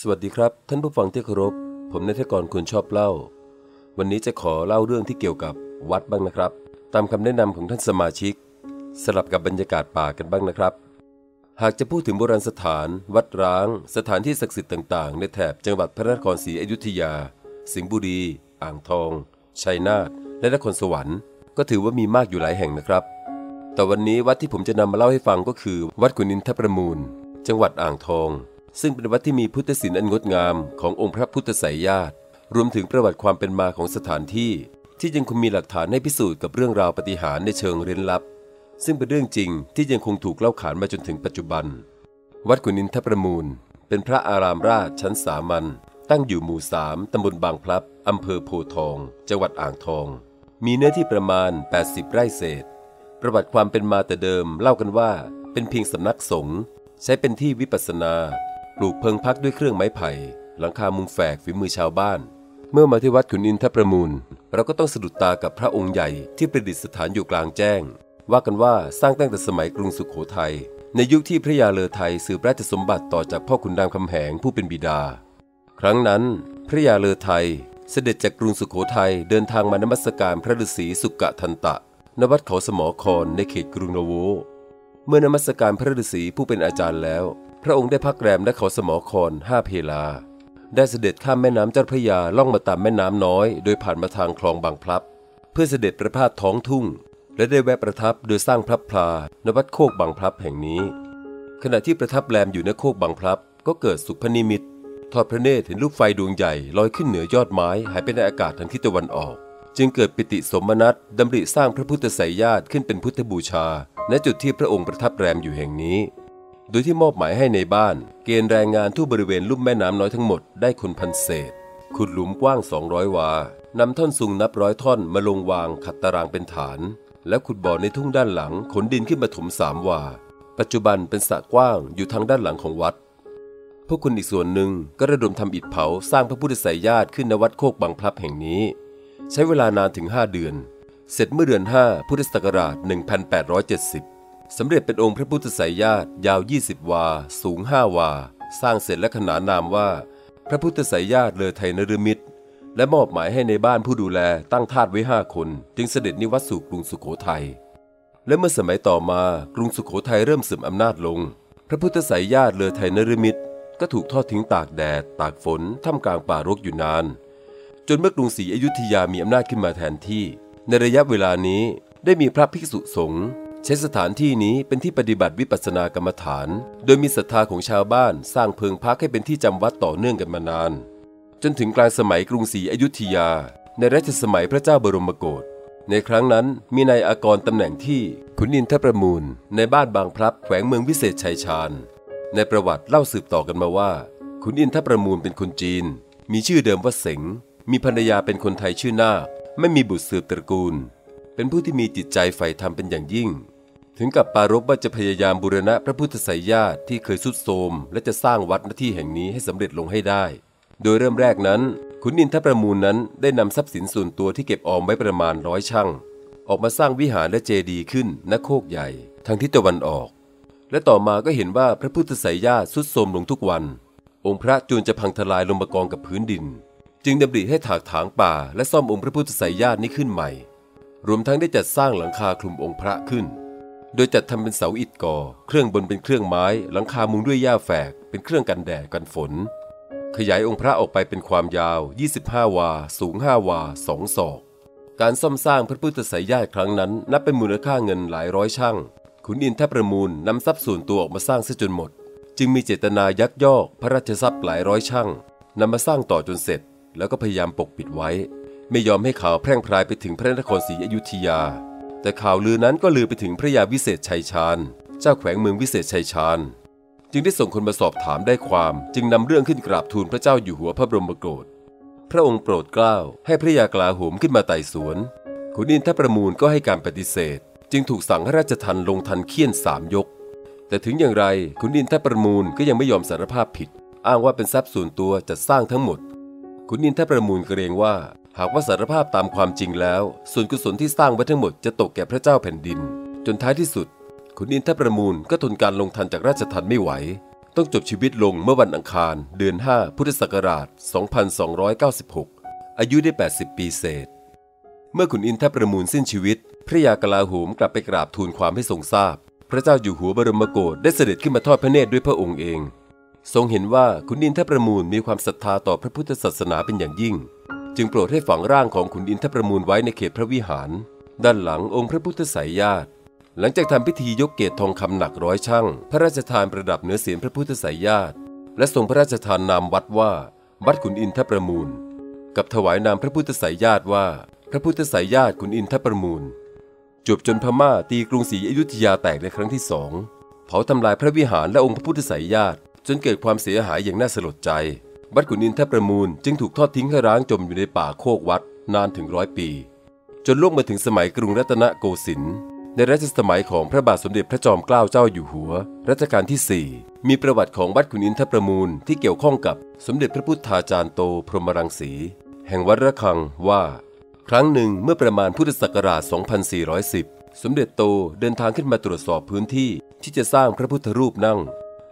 สวัสดีครับ ท่านผู้ฟังที่เคารพ ผมนายทกรคุณชอบเล่า วันนี้จะขอเล่าเรื่องที่เกี่ยวกับวัดบ้างนะครับ ตามคำแนะนำของท่านสมาชิก สลับกับบรรยากาศป่ากันบ้างนะครับ หากจะพูดถึงโบราณสถาน วัดร้าง สถานที่ศักดิ์สิทธิ์ต่างๆ ในแถบจังหวัดพระนครศรีอยุธยา สิงห์บุรี อ่างทอง ชัยนาทและนครสวรรค์ ก็ถือว่ามีมากอยู่หลายแห่งนะครับ แต่วันนี้วัดที่ผมจะนำมาเล่าให้ฟังก็คือ วัดขุนินทประมูล จังหวัดอ่างทอง ซึ่งเป็นวัดที่มีพุทธศิลป์อันงดงามขององค์พระพุทธไสยญาติ รวมถึงประวัติความเป็นมาของสถานที่ ที่ยังคงมีหลักฐานให้พิสูจน์กับเรื่องราวปฏิหารในเชิงเร้นลับ ซึ่งเป็นเรื่องจริงที่ยังคงถูกเล่าขานมาจนถึงปัจจุบัน วัดขุนินทประมูล เป็นพระอารามราชชั้นสามัญตั้งอยู่หมู่สามตำบลบางพลับอำเภอโพธิ์ทอง จังหวัดอ่างทอง มีเนื้อที่ประมาณ 80 ไร่เศษ ประวัติความเป็นมาแต่เดิมเล่ากันว่า เป็นเพียงสำนักสงฆ์ใช้เป็นที่วิปัสสนา ลูกเพิงพักด้วยเครื่องไม้ไผ่ หลังคามุงแฝกฝีมือชาวบ้าน เมื่อมาที่วัดขุนอินทประมูล เราก็ต้องสะดุดตากับพระองค์ใหญ่ที่ประดิษฐานอยู่กลางแจ้ง ว่ากันว่าสร้างตั้งแต่สมัยกรุงสุขโขทัยในยุคที่พระยาเลอไทยสืบราชสมบัติต่อจากพ่อขุนรามคำแหงผู้เป็นบิดา ครั้งนั้น พระยาเลอไทยเสด็จจากกรุงสุขโขทัยเดินทางมานมัสการพระฤาษีสุกะทันตะ ณวัดเขาสมอคอนในเขตกรุงละโว้ เมื่อนมัสการพระฤาษีผู้เป็นอาจารย์แล้ว พระองค์ได้พักแรมณเขาสมอคอนห้าเพลา ได้เสด็จข้ามแม่น้ำเจ้าพระยาล่องมาตามแม่น้ำน้อย โดยผ่านมาทางคลองบางพลับ เพื่อเสด็จประพาสท้องทุ่ง และได้แวะประทับโดยสร้างพลับพลาณวัดโคกบางพลับแห่งนี้ ขณะที่ประทับแรมอยู่ณโคกบางพลับ ก็เกิดสุบินนิมิตทอดพระเนตรเห็นลูกไฟดวงใหญ่ลอยขึ้นเหนือยอดไม้หายไปในอากาศทางทิศตะวันออก จึงเกิดปิติสมนัตดำริสร้างพระพุทธไสยญาติขึ้นเป็นพุทธบูชา ณจุดที่พระองค์ประทับแรมอยู่แห่งนี้ โดยที่มอบหมายให้ในบ้าน เกณฑ์แรงงานทั่วบริเวณลุ่มแม่น้ำน้อยทั้งหมดได้คนพันเศษ ขุดหลุมกว้าง 200 วานำท่อนซุงนับร้อยท่อนมาลงวางขัดตารางเป็นฐาน แล้วขุดบ่อในทุ่งด้านหลังขนดินขึ้นมาถมสามวา ปัจจุบันเป็นสระกว้างอยู่ทางด้านหลังของวัด พวกคุณอีกส่วนหนึ่งก็ระดมทำอิฐเผาสร้างพระพุทธไสยญาติขึ้นณวัดโคกบางพลับแห่งนี้ ใช้เวลานานถึง 5 เดือน เสร็จเมื่อเดือน 5 พุทธศักราช 1870 สำเร็จเป็นองค์พระพุทธไสยญาติยาว 20 วา สูง 5 วา สร้างเสร็จและขนานนามว่า พระพุทธไสยญาติเลอไทยนฤมิตร และมอบหมายให้ในบ้านผู้ดูแลตั้งทาสไว้5คน จึงเสด็จนิวัตสู่กรุงสุขโขทัยและเมื่อสมัยต่อมากรุงสุขโขทัยเริ่มเสื่อมอำนาจลง พระพุทธไสยญาติเลอไทยนฤมิตร ก็ถูกทอดทิ้งตากแดด ตากฝนท่ามกลางป่ารกอยู่นาน จนเมื่อกรุงศรีอยุธยามีอำนาจขึ้นมาแทนที่ ในระยะเวลานี้ได้มีพระภิกษุสงฆ์ ใช้สถานที่นี้เป็นที่ปฏิบัติวิปัสสนากรรมฐาน โดยมีศรัทธาของชาวบ้านสร้างเพิงพักให้เป็นที่จำวัดต่อเนื่องกันมานาน จนถึงกลางสมัยกรุงศรีอยุธยา ในรัชสมัยพระเจ้าบรมโกศในครั้งนั้นมีนายอากรตำแหน่งที่ขุนอินทประมูล ในบ้านบางพลับแขวงเมืองวิเศษชัยชาญ ในประวัติเล่าสืบต่อกันมาว่า ขุนอินทประมูลเป็นคนจีน มีชื่อเดิมว่าเสงมีภรรยาเป็นคนไทยชื่อนาคไม่มีบุตรสืบตระกูล เป็นผู้ที่มีจิตใจใฝ่ธรรมเป็นอย่างยิ่ง ถึงกับปารภว่าจะพยายามบูรณะพระพุทธไสยญาติที่เคยสุดโทรมและจะสร้างวัดณที่แห่งนี้ให้สำเร็จลงให้ได้ โดยเริ่มแรกนั้น ขุนอินทประมูลนั้นได้นำทรัพย์สินส่วนตัวที่เก็บออมไว้ประมาณร้อยช่างออกมาสร้างวิหารและเจดีย์ขึ้นณโคกใหญ่ทางทิศตะวันออก และต่อมาก็เห็นว่าพระพุทธไสยญาติสุดโทรมลงทุกวัน องค์พระจูนจะพังทลายลงมากองกับพื้นดิน จึงดำริให้ถากถางป่า และซ่อมองค์พระพุทธไสยญาตินี้ขึ้นใหม่ รวมทั้งได้จัดสร้างหลังคาคลุมองค์พระขึ้น โดยจัดทำเป็นเสาอิฐก่อ เครื่องบนเป็นเครื่องไม้ หลังคามุงด้วยหญ้าแฝก เป็นเครื่องกันแดดกันฝน ขยายองค์พระออกไปเป็นความยาว 25 วา สูง 5 วา2ศอก การซ่อมสร้างพระพุทธไสยญาติครั้งนั้น นับเป็นมูลค่าเงินหลายร้อยช่างขุนอินทประมูลนำทรัพย์ส่วนตัวออกมาสร้างซะจนหมด จึงมีเจตนายักยอก พระราชทรัพย์หลายร้อยช่างนำมาสร้างต่อจนเสร็จ แล้วก็พยายามปกปิดไว้ ไม่ยอมให้ข่าวแพร่งพรายไปถึงพระนครศรีอยุธยา แต่ข่าวลือนั้นก็ลือไปถึงพระยาวิเศษชัยชาญ เจ้าแขวงเมืองวิเศษชัยชาญ จึงได้ส่งคนมาสอบถามได้ความ จึงนำเรื่องขึ้นกราบทูลพระเจ้าอยู่หัวพระบรมโกศพระองค์โปรดเกล้าให้พระยากลาโหมขึ้นมาไต่สวนขุนอินทประมูลก็ให้การปฏิเสธ จึงถูกสั่งให้ราชทันลงทันเคี่ยนสามยก แต่ถึงอย่างไรขุนอินทประมูลก็ยังไม่ยอมสารภาพผิด อ้างว่าเป็นทรัพย์ส่วนตัวจัดสร้างทั้งหมดขุนอินทประมูลเกรงว่า หากว่าสารภาพตามความจริงแล้ว ส่วนกุศลที่สร้างไว้ทั้งหมดจะตกแก่พระเจ้าแผ่นดิน จนท้ายที่สุด ขุนอินทประมูลก็ทนการลงทันจากราชทันไม่ไหว ต้องจบชีวิตลงเมื่อวันอังคาร เดือน 5 พุทธศักราช 2296 อายุได้ 80 ปีเศษ เมื่อขุนอินทประมูลสิ้นชีวิต พระยากลาโหมกลับไปกราบทูลความให้ทรงทราบ พระเจ้าอยู่หัวบรมโกศได้เสด็จขึ้นมาทอดพระเนตรด้วยพระองค์เอง ทรงเห็นว่าขุนอินทประมูลมีความศรัทธาต่อพระพุทธศาสนาเป็นอย่างยิ่ง จึงโปรดให้ฝังร่างของขุนอินทประมูลไว้ในเขตพระวิหาร ด้านหลังองค์พระพุทธสายญาติ หลังจากทำพิธียกเกศทองคำหนักร้อยช่างพระราชทานประดับเหนือเสียนพระพุทธสายญาติ และทรงพระราชทานนามวัดว่า วัดขุนอินทประมูล กับถวายนามพระพุทธสายญาติว่า พระพุทธสายญาติขุนอินทประมูลจบจนพม่าตีกรุงศรีอยุธยาแตกในครั้งที่สองเผาทำลายพระวิหารและองค์พระพุทธสายญาติ จนเกิดความเสียหายอย่างน่าสลดใจ วัดขุนอินทประมูลจึงถูกทอดทิ้งให้ร้างจมอยู่ในป่าโคกวัดนานถึงร้อยปี จนล่วงมาถึงสมัยกรุงรัตนโกสินทร์ในรัชสมัยของพระบาทสมเด็จพระจอมเกล้าเจ้าอยู่หัว รัชกาลที่ 4 มีประวัติของวัดขุนอินทประมูลที่เกี่ยวข้องกับสมเด็จพระพุทธาจารย์โตพรหมรังสี แห่งวัดระฆังว่า ครั้งหนึ่งเมื่อประมาณพุทธศักราช 2410 สมเด็จโตเดินทางขึ้นมาตรวจสอบพื้นที่ที่จะสร้างพระพุทธรูปนั่ง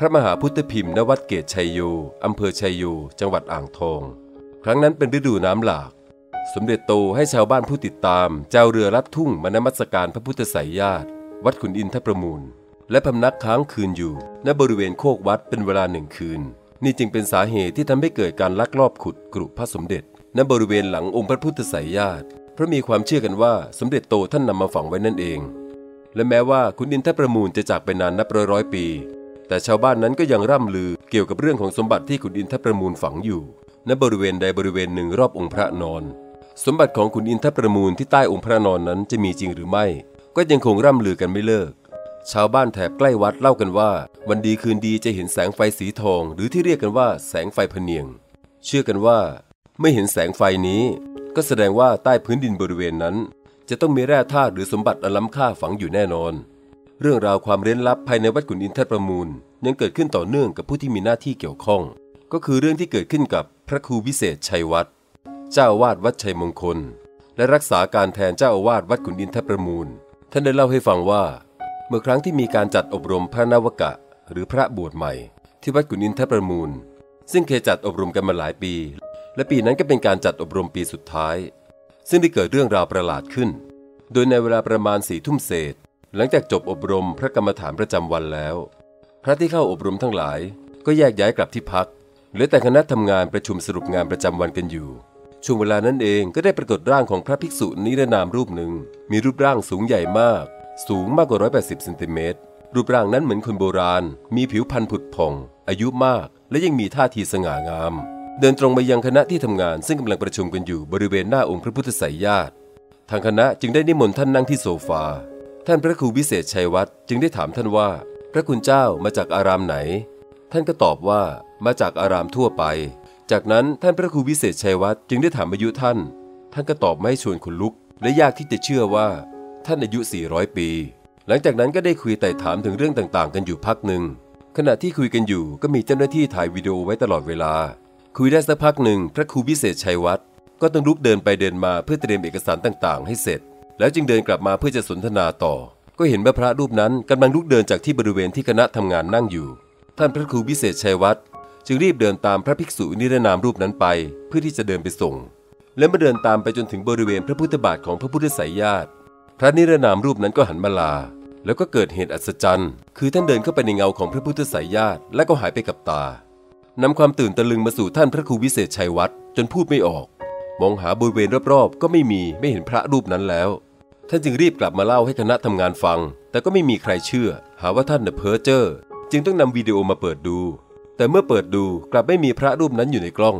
พระมหาพุทธพิมพ์ณวัดเกตชัยโยอำเภอชัยโย จังหวัดอ่างทอง ครั้งนั้นเป็นฤดูน้ำหลาก สมเด็จโตให้ชาวบ้านผู้ติดตาม เจ้าเรือลัดทุ่งมานมัสการพระพุทธไสยญาติ วัดขุนอินทประมูล และพำนักค้างคืนอยู่ ณบริเวณโคกวัดเป็นเวลาหนึ่งคืน นี่จึงเป็นสาเหตุที่ทำให้เกิดการลักลอบขุดกรุพระสมเด็จ ณบริเวณหลังองค์พระพุทธไสยญาติเพราะมีความเชื่อกันว่าสมเด็จโตท่านนำมาฝังไว้นั่นเอง และแม้ว่าขุนอินทประมูลจะจากไปนานนับร้อยร้อยปี แต่ชาวบ้านนั้นก็ยังร่ำลือเกี่ยวกับเรื่องของสมบัติที่ขุนอินทประมูลฝังอยู่ ณบริเวณใดบริเวณหนึ่งรอบองค์พระนอน สมบัติของขุนอินทประมูลที่ใต้องค์พระนอนนั้นจะมีจริงหรือไม่ ก็ยังคงร่ำลือกันไม่เลิก ชาวบ้านแถบใกล้วัดเล่ากันว่า วันดีคืนดีจะเห็นแสงไฟสีทอง หรือที่เรียกกันว่าแสงไฟพเนียง เชื่อกันว่าไม่เห็นแสงไฟนี้ ก็แสดงว่าใต้พื้นดินบริเวณนั้น จะต้องมีแร่ธาตุหรือสมบัติอันล้ำค่าฝังอยู่แน่นอน เรื่องราวความเร้นลับภายในวัดขุนอินทประมูล ยังเกิดขึ้นต่อเนื่องกับผู้ที่มีหน้าที่เกี่ยวข้อง ก็คือเรื่องที่เกิดขึ้นกับพระครูวิเศษชัยวัฒน์เจ้าอาวาสวัดชัยมงคล และรักษาการแทนเจ้าอาวาสวัดขุนอินทประมูล ท่านได้เล่าให้ฟังว่า เมื่อครั้งที่มีการจัดอบรมพระนวกะ หรือพระบวชใหม่ ที่วัดขุนอินทประมูล ซึ่งเคยจัดอบรมกันมาหลายปี และปีนั้นก็เป็นการจัดอบรมปีสุดท้าย ซึ่งได้เกิดเรื่องราวประหลาดขึ้น โดยในเวลาประมาณสี่ทุ่มเศษ หลังจากจบอบรมพระกรรมฐานประจำวันแล้ว พระที่เข้าอบรมทั้งหลาย ก็แยกย้ายกลับที่พักเหลือแต่คณะทำงานประชุมสรุปงานประจำวันกันอยู่ ช่วงเวลานั้นเองก็ได้ปรากฏร่างของพระภิกษุนิรนามรูปหนึ่ง มีรูปร่างสูงใหญ่มาก สูงมากกว่า 180เซนติเมตรรูปร่างนั้นเหมือนคนโบราณ มีผิวพรรณผุดผ่อง อายุมาก และยังมีท่าทีสง่างาม เดินตรงมายังคณะที่ทำงานซึ่งกำลังประชุมกันอยู่บริเวณหน้าองค์พระพุทธไสยญาติทางคณะจึงได้นิมนต์ท่านนั่งที่โซฟา ท่านพระครูวิเศษชัยวัฒน์จึงได้ถามท่านว่า พระคุณเจ้ามาจากอารามไหน ท่านก็ตอบว่ามาจากอารามทั่วไป จากนั้นท่านพระครูวิเศษชัยวัฒน์จึงได้ถามอายุท่าน ท่านก็ตอบไม่ชวนขนลุก และยากที่จะเชื่อว่า ท่านอายุ 400 ปี หลังจากนั้นก็ได้คุยไต่ถามถึงเรื่องต่างๆ กันอยู่พักหนึ่งขณะที่คุยกันอยู่ก็มีเจ้าหน้าที่ถ่ายวิดีโอไว้ตลอดเวลา คุยได้สักพักหนึ่งพระครูวิเศษชัยวัฒน์ก็ต้องลุกเดินไปเดินมาเพื่อเตรียมเอกสารต่างๆ ให้เสร็จ แล้วจึงเดินกลับมาเพื่อจะสนทนาต่อ ก็เห็นว่าพระรูปนั้นกำลังลุกเดินจากที่บริเวณที่คณะทำงานนั่งอยู่ ท่านพระครูวิเศษชัยวัฒน์จึงรีบเดินตามพระภิกษุนิรนามรูปนั้นไป เพื่อที่จะเดินไปส่ง และเมื่อเดินตามไปจนถึงบริเวณพระพุทธบาทของพระพุทธไสยญาติพระนิรนามรูปนั้นก็หันมาลา แล้วก็เกิดเหตุอัศจรรย์ คือท่านเดินเข้าไปในเงาของพระพุทธไสยญาติและก็หายไปกับตานำความตื่นตะลึงมาสู่ท่านพระครูวิเศษชัยวัฒน์จนพูดไม่ออก มองหาบริเวณรอบๆ ก็ไม่มีไม่เห็นพระรูปนั้นแล้ว ท่านจึงรีบกลับมาเล่าให้คณะทำงานฟัง แต่ก็ไม่มีใครเชื่อ หาว่าท่านเน่ะเพ้อเจ้อจึงต้องนำวิดีโอมาเปิดดู แต่เมื่อเปิดดูกลับไม่มีพระรูปนั้นอยู่ในกล้อง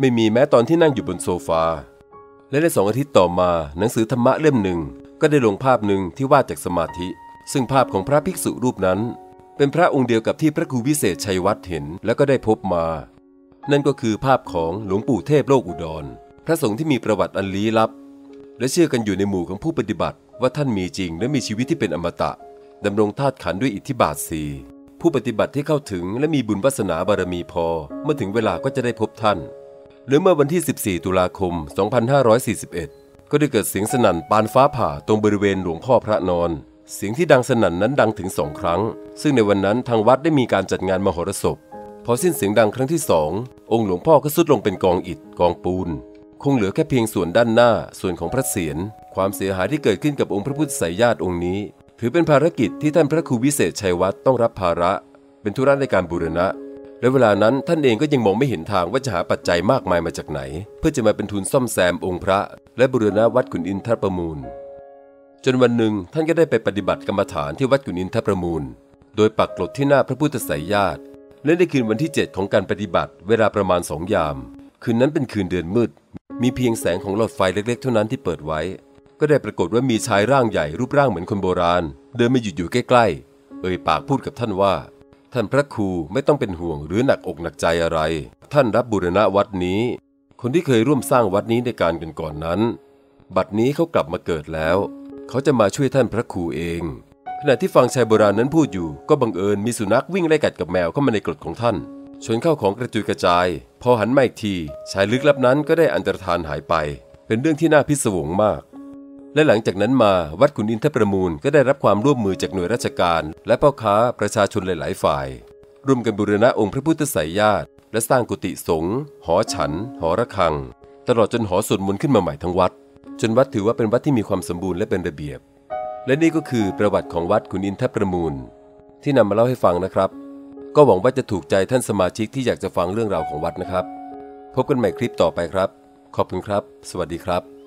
ไม่มีแม้ตอนที่นั่งอยู่บนโซฟา และในสองอาทิตย์ต่อมาหนังสือธรรมะเล่มหนึ่ง ก็ได้ลงภาพหนึ่งที่วาดจากสมาธิ ซึ่งภาพของพระภิกษุรูปนั้น เป็นพระองค์เดียวกับที่พระครูวิเศษชัยวัฒน์เห็นแล้วก็ได้พบมา นั่นก็คือภาพของหลวงปู่เทพโลกอุดร พระสงฆ์ที่มีประวัติอันลี้ลับ และเชื่อกันอยู่ในหมู่ของผู้ปฏิบัติ ว่าท่านมีจริงและมีชีวิตที่เป็นอมตะดำรงธาตุขันด้วยอิทธิบาทสีผู้ปฏิบัติที่เข้าถึงและมีบุญวาสนาบารมีพอ เมื่อถึงเวลาก็จะได้พบท่าน หรือเมื่อวันที่ 14 ตุลาคม 2541 ก็ได้เกิดเสียงสนั่นปานฟ้าผ่าตรงบริเวณหลวงพ่อพระนอน เสียงที่ดังสนั่นนั้นดังถึงสองครั้ง ซึ่งในวันนั้นทางวัดได้มีการจัดงานมหรสพพอสิ้นเสียงดังครั้งที่สององค์หลวงพ่อก็สุดลงเป็นกองอิฐกองปูน คงเหลือแค่เพียงส่วนด้านหน้าส่วนของพระเศียรความเสียหายที่เกิดขึ้นกับองค์พระพุทธไสยญาติองค์นี้ ถือเป็นภารกิจที่ท่านพระครูวิเศษชัยวัฒน์ต้องรับภาระ เป็นธุระในการบูรณะ และเวลานั้นท่านเองก็ยังมองไม่เห็นทางว่าจะหาปัจจัยมากมายมาจากไหน เพื่อจะมาเป็นทุนซ่อมแซมองค์พระ และบูรณะวัดขุนอินทรประมูล จนวันหนึ่งท่านก็ได้ไปปฏิบัติกรรมฐานที่วัดกุนินทประมูล โดยปักกลดที่หน้าพระพุทธไสยญาติและในคืนวันที่ 7 ของการปฏิบัติเวลาประมาณสองยาม คืนนั้นเป็นคืนเดือนมืด มีเพียงแสงของหลอดไฟเล็กๆ เท่านั้นที่เปิดไว้ ก็ได้ปรากฏว่ามีชายร่างใหญ่รูปร่างเหมือนคนโบราณ เดินมาหยุดอยู่ใกล้ๆ เอ่ยปากพูดกับท่านว่า ท่านพระครูไม่ต้องเป็นห่วงหรือหนักอกหนักใจอะไร ท่านรับบูรณะวัดนี้ คนที่เคยร่วมสร้างวัดนี้ในการกันก่อนนั้น บัดนี้เขากลับมาเกิดแล้ว เขาจะมาช่วยท่านพระครูเอง ขณะที่ฟังชายโบราณนั้นพูดอยู่ ก็บังเอิญมีสุนัขวิ่งไล่กัดกับแมวเข้ามาในกรดของท่าน ชนเข้าของกระจุยกระจาย พอหันมาอีกทีชายลึกลับนั้นก็ได้อันตรธานหายไป เป็นเรื่องที่น่าพิศวงมาก และหลังจากนั้นมาวัดขุนอินทประมูลก็ได้รับความร่วมมือจากหน่วยราชการ และพ่อค้าประชาชนหลาย ๆ ฝ่าย ร่วมกันบูรณะองค์พระพุทธไสยญาติ และสร้างกุฏิสงฆ์หอฉัน หอระฆัง ตลอดจนหอสวดมนต์ขึ้นมาใหม่ทั้งวัด จนวัดถือว่าเป็นวัดที่มีความสมบูรณ์และเป็นระเบียบ และนี่ก็คือประวัติของวัดขุนอินทประมูล ที่นำมาเล่าให้ฟังนะครับ ก็หวังว่าจะถูกใจท่านสมาชิกที่อยากจะฟังเรื่องราวของวัดนะครับ พบกันใหม่คลิปต่อไปครับ ขอบคุณครับ สวัสดีครับ